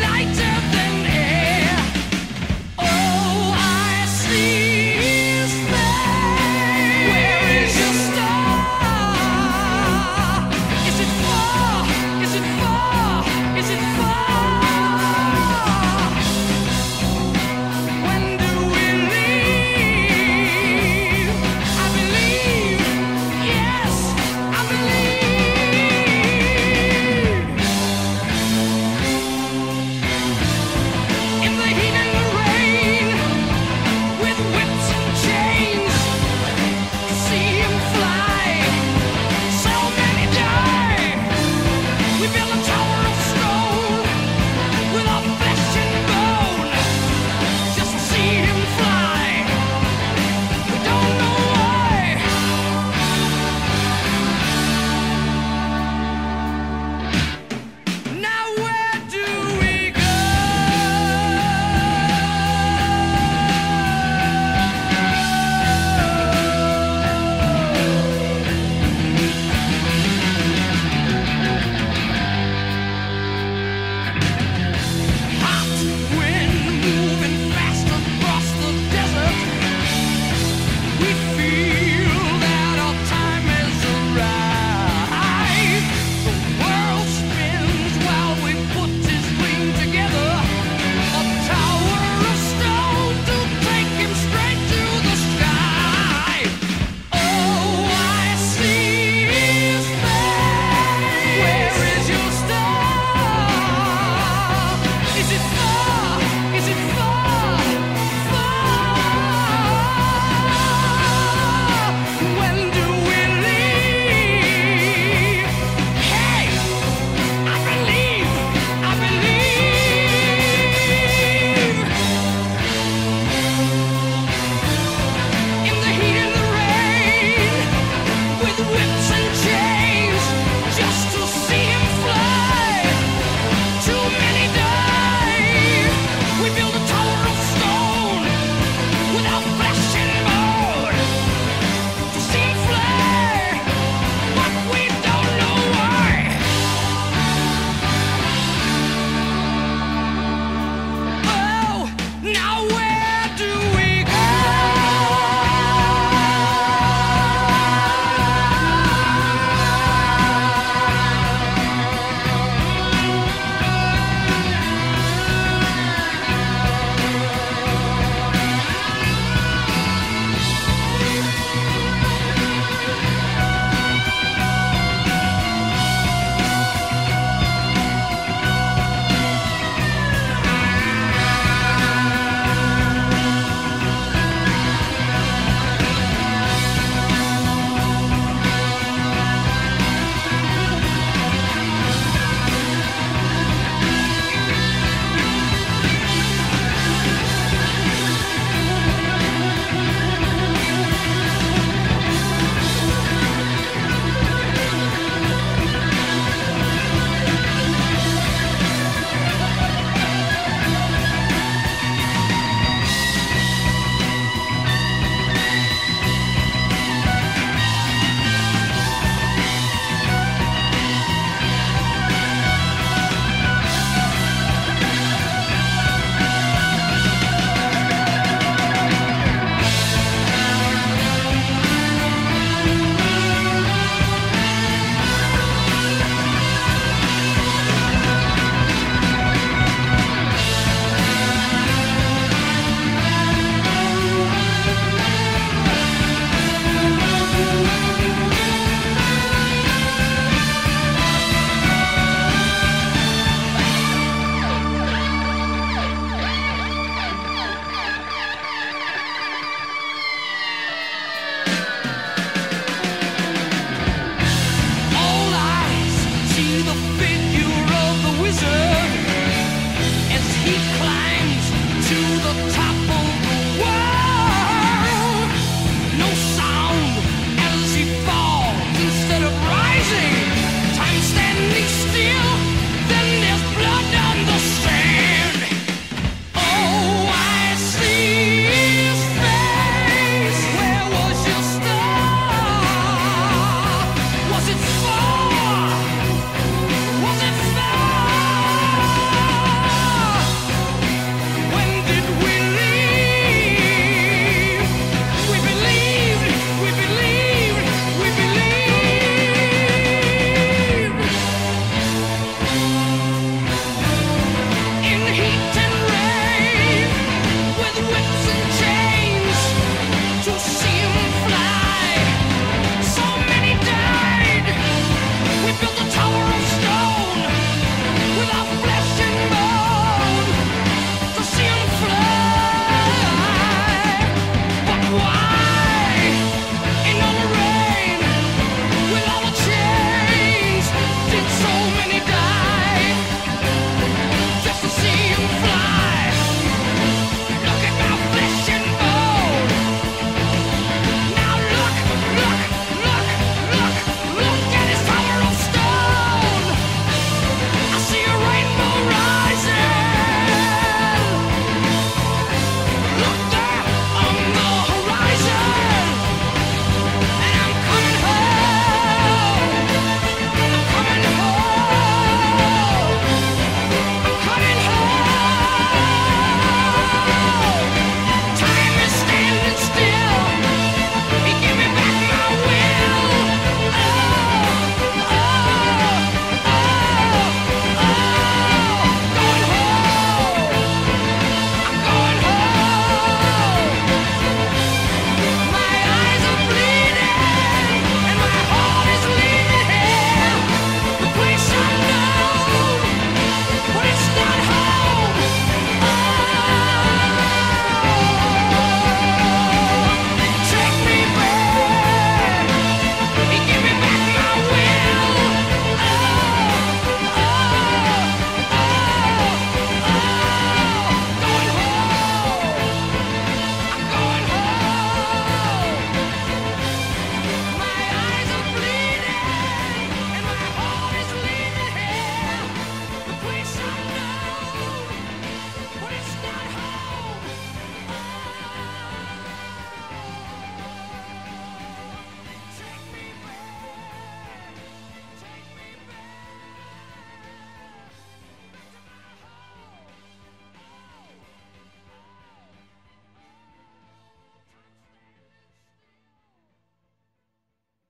lighter.